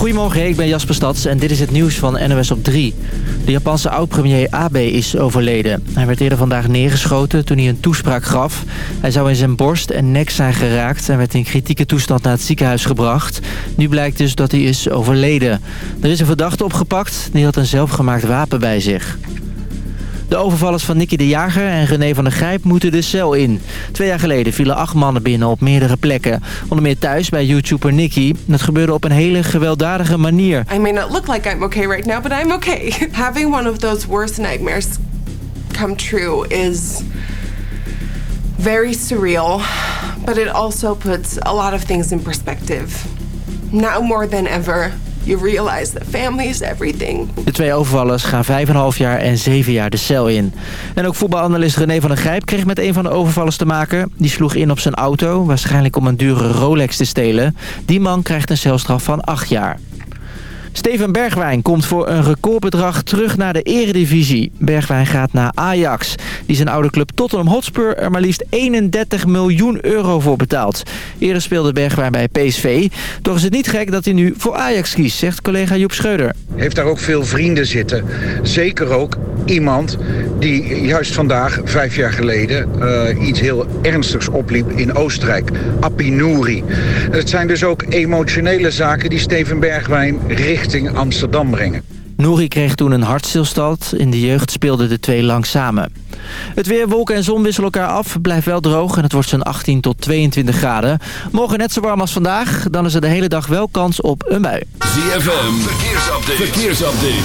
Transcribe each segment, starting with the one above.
Goedemorgen, ik ben Jasper Stads en dit is het nieuws van NOS op 3. De Japanse oud-premier Abe is overleden. Hij werd eerder vandaag neergeschoten toen hij een toespraak gaf. Hij zou in zijn borst en nek zijn geraakt en werd in kritieke toestand naar het ziekenhuis gebracht. Nu blijkt dus dat hij is overleden. Er is een verdachte opgepakt, die had een zelfgemaakt wapen bij zich. De overvallers van Nicky de Jager en René van der Grijp moeten de cel in. Twee jaar geleden vielen acht mannen binnen op meerdere plekken. Onder meer thuis bij YouTuber Nicky. Dat gebeurde op een hele gewelddadige manier. I may not look like I'm okay right now, but I'm okay. Having one of those worst nightmares come true is very surreal, but it also puts a lot of things in perspective. Now more than ever, you realize that family is everything. De twee overvallers gaan 5,5 jaar en 7 jaar de cel in. En ook voetbalanalist René van der Grijp kreeg met een van de overvallers te maken. Die sloeg in op zijn auto, waarschijnlijk om een dure Rolex te stelen. Die man krijgt een celstraf van 8 jaar. Steven Bergwijn komt voor een recordbedrag terug naar de eredivisie. Bergwijn gaat naar Ajax. Die zijn oude club Tottenham Hotspur er maar liefst 31 miljoen euro voor betaalt. Eerder speelde Bergwijn bij PSV. Toch is het niet gek dat hij nu voor Ajax kiest, zegt collega Joep Schreuder. Heeft daar ook veel vrienden zitten. Zeker ook iemand die juist vandaag, vijf jaar geleden, uh, iets heel ernstigs opliep in Oostenrijk. Appie Nouri. Het zijn dus ook emotionele zaken die Steven Bergwijn richting Amsterdam brengen. Nouri kreeg toen een hartstilstand. In de jeugd speelden de twee lang samen. Het weer, wolken en zon wisselen elkaar af. Blijft wel droog en het wordt zo'n 18 tot 22 graden. Morgen net zo warm als vandaag. Dan is er de hele dag wel kans op een bui. ZFM, verkeersupdate. verkeersupdate.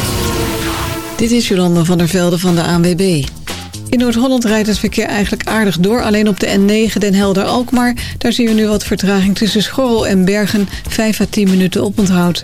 Dit is Jolanda van der Velde van de ANWB. In Noord-Holland rijdt het verkeer eigenlijk aardig door. Alleen op de N9 Den Helder-Alkmaar... daar zien we nu wat vertraging tussen Schorrel en Bergen... 5 à 10 minuten oponthoud.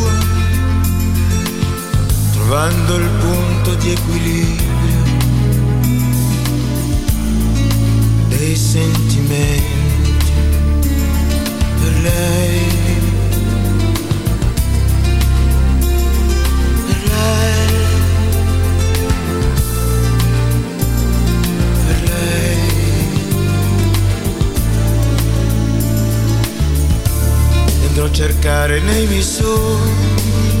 trovando il punto di equilibrio dei sentimenti per lei. Per lei. Andrò a cercare nei miei sogni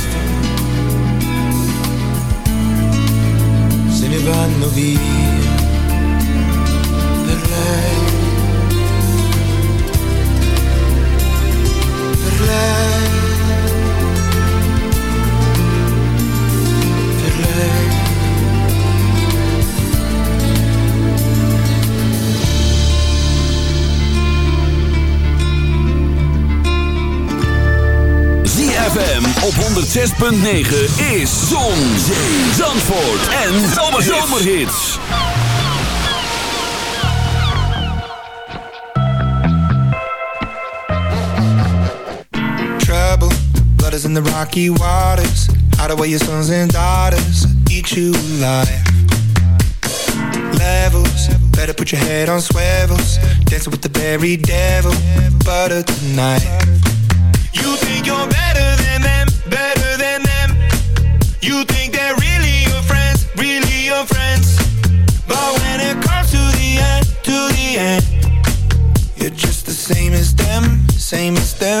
ne vanno via 106.9 is Zon, Zee, Zandvoort en Zomerhits. Trouble, blood is in the rocky waters. Hide away your sons and daughters. Eat you alive. Levels, better put your head on swivels. Dancing with the very devil, butter tonight. You think you're better than them, better than them. You think they're really your friends, really your friends. But when it comes to the end, to the end, you're just the same as them, same as them.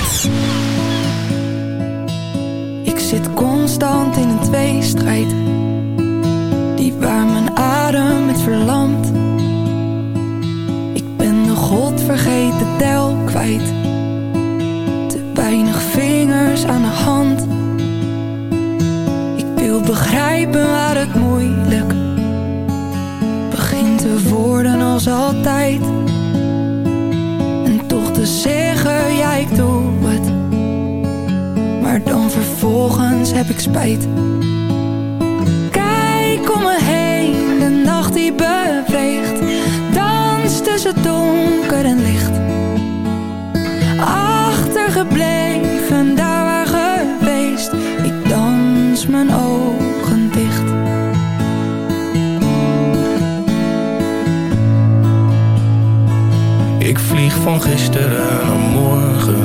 van gisteren naar morgen.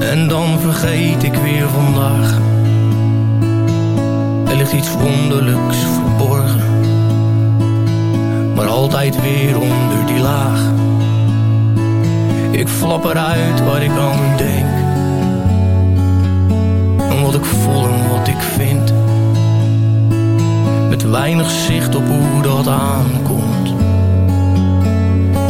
En dan vergeet ik weer vandaag. Er ligt iets wonderlijks verborgen Maar altijd weer onder die laag. Ik flap eruit wat ik aan denk En wat ik voel en wat ik vind. Met weinig zicht op hoe dat aankomt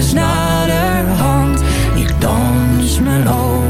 is naderhand. Ik dans mijn hoofd.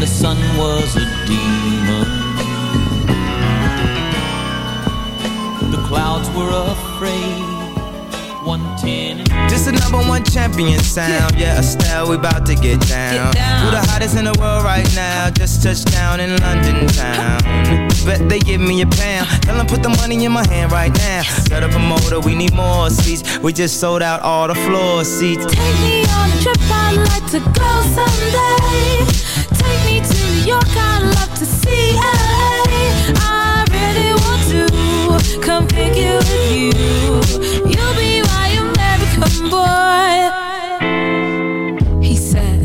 the sun was a demon. The clouds were afraid. Just a number one champion sound. Yeah, yeah Estelle, we about to get down. get down. Who the hottest in the world right now? Just touched down in London town. Bet they give me a pound. Tell them put the money in my hand right now. Set up a motor, we need more seats. We just sold out all the floor seats. Take me on a trip, I'd like to go someday. York, I'd love to see LA. I really want to come pick with you. You'll be my American boy. He said,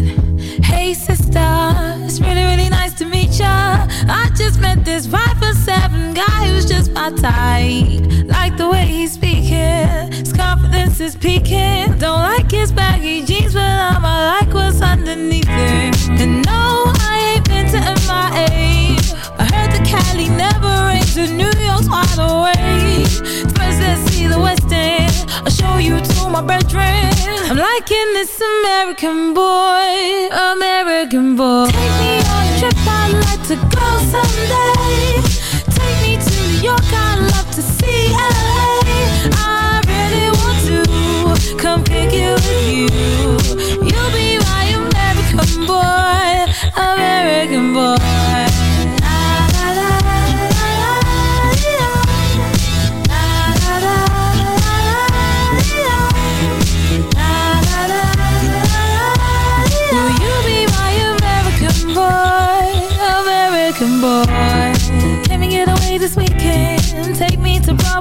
Hey sister, it's really, really nice to meet ya. I just met this five foot seven guy who's just my type. Like the way he's speaking, his confidence is peaking. Don't my bedroom. I'm liking this American boy, American boy. Take me on a trip, I'd like to go someday. Take me to New York, I'd love to see LA. I really want to come pick you with you.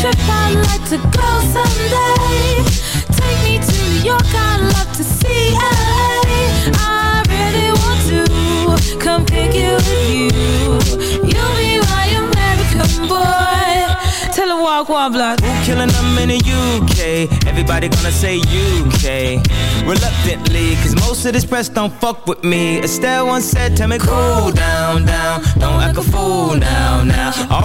Trip, I'd like to go someday. Take me to New York, I'd love to see LA. I really want to come pick you with you. You'll be my American boy. Tell her walk block. Who killing them in the UK? Everybody gonna say UK. Reluctantly, cause most of this press don't fuck with me. Estelle once said, tell me cool down, down. Don't act a fool now, now.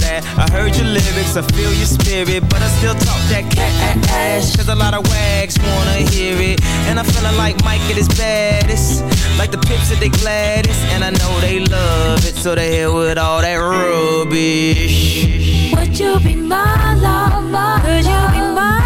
that. I heard your lyrics, I feel your spirit. But I still talk that cat ass. Cause a lot of wags wanna hear it. And I'm feeling like Mike at his baddest. Like the pips at the gladdest. And I know they love it. So they hit with all that rubbish. Would you be my love? Could you be mine?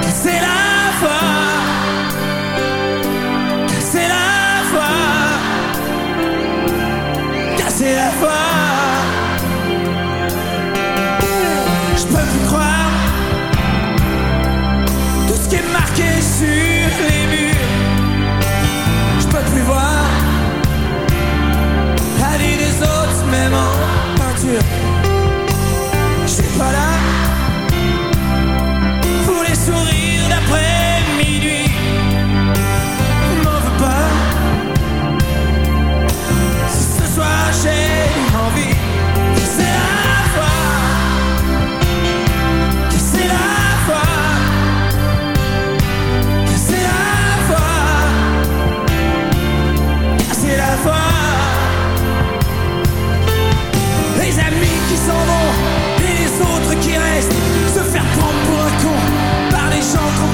Casser la voix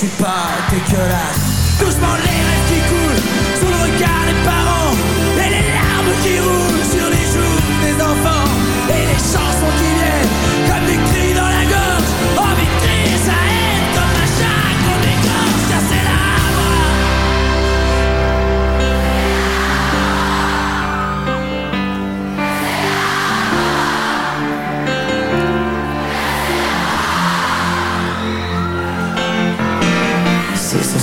suis pas dégueulasse. Doucement les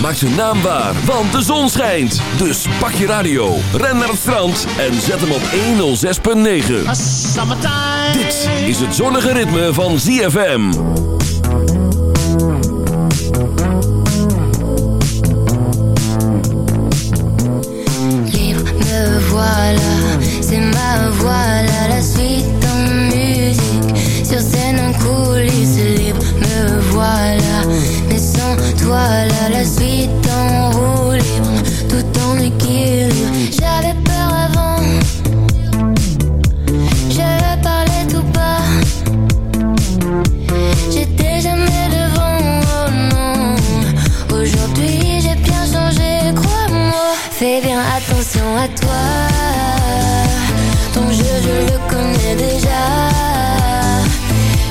ZFM maakt zijn naam waar, want de zon schijnt. Dus pak je radio, ren naar het strand en zet hem op 106.9. Dit is het zonnige ritme van ZFM. Voilà, c'est ma la suite en sans toi, là, la suite en roue libre, tout en équilibre. J'avais peur avant, je parlais tout bas. J'étais jamais devant, oh non. Aujourd'hui j'ai bien changé, crois-moi. Fais bien attention à toi. Ton jeu je le connais déjà.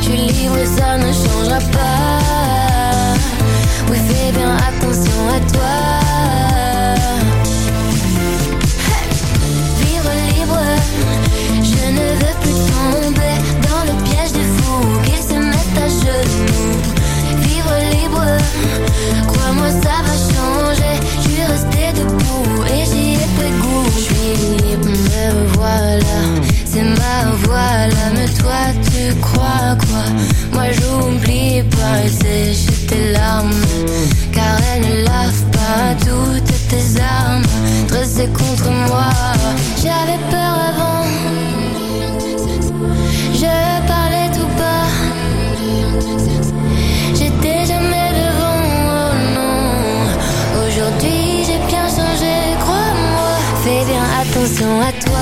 Je suis libre, ça ne changera pas. Toi tu crois quoi? Moi j'oublie pas et sécher tes larmes. Car elles ne lavent pas toutes tes armes dressées contre moi. J'avais peur avant. Je parlais tout bas. J'étais jamais devant, oh non. Aujourd'hui j'ai bien changé, crois-moi. Fais bien attention à toi.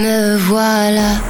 me voilà.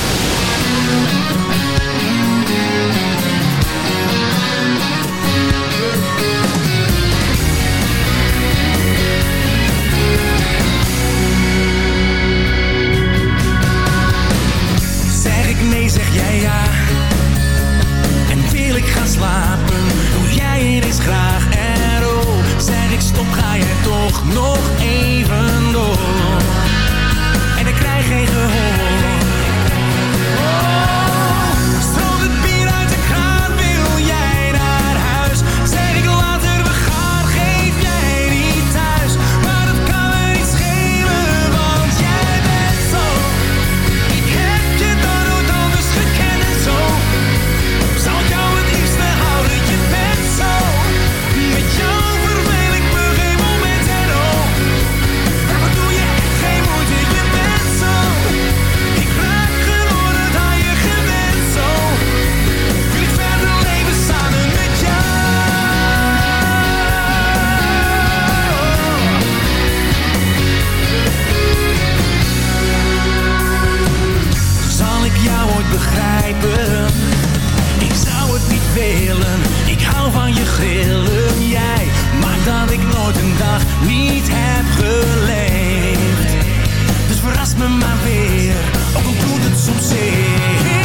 maar weer, ook al doet dus het soms zeer.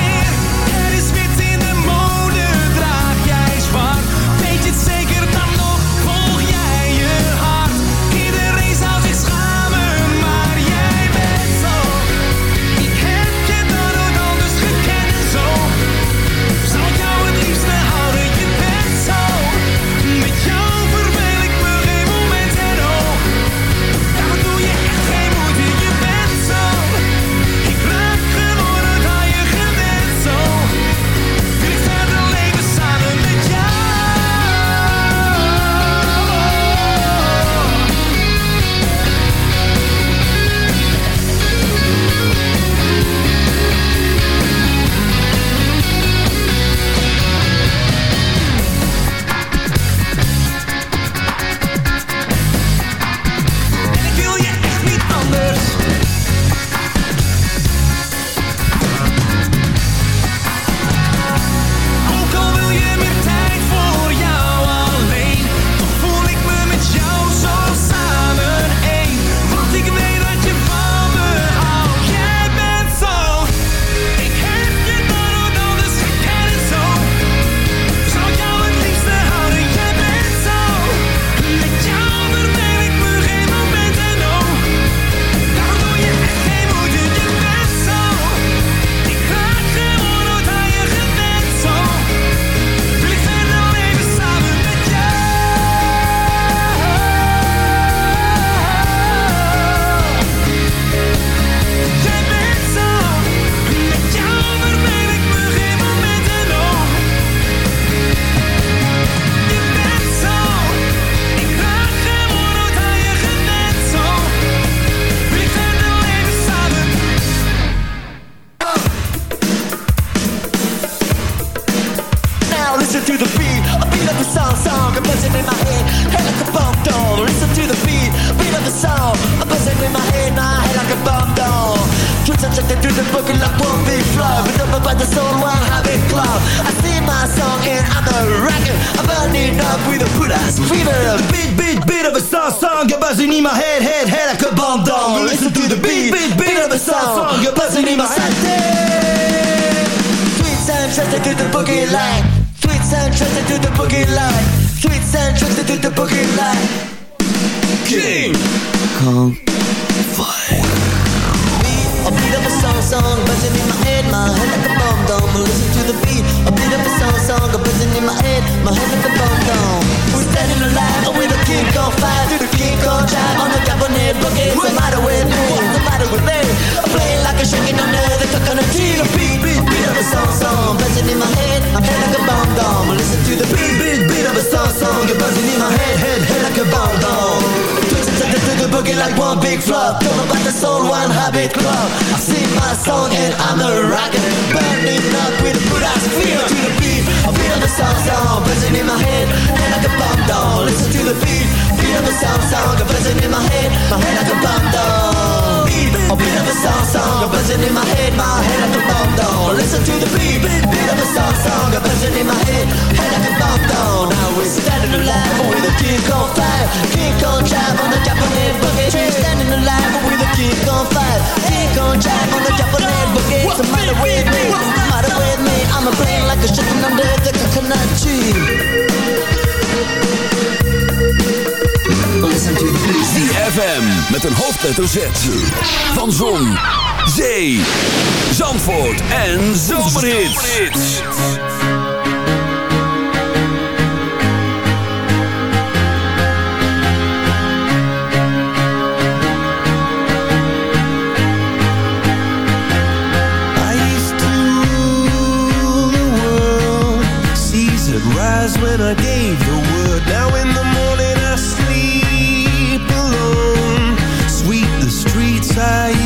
een hoofdletter Z. Van Zon, Zee, Zandvoort en Zomerhits. Rise when I gave the word Now in the morning 在一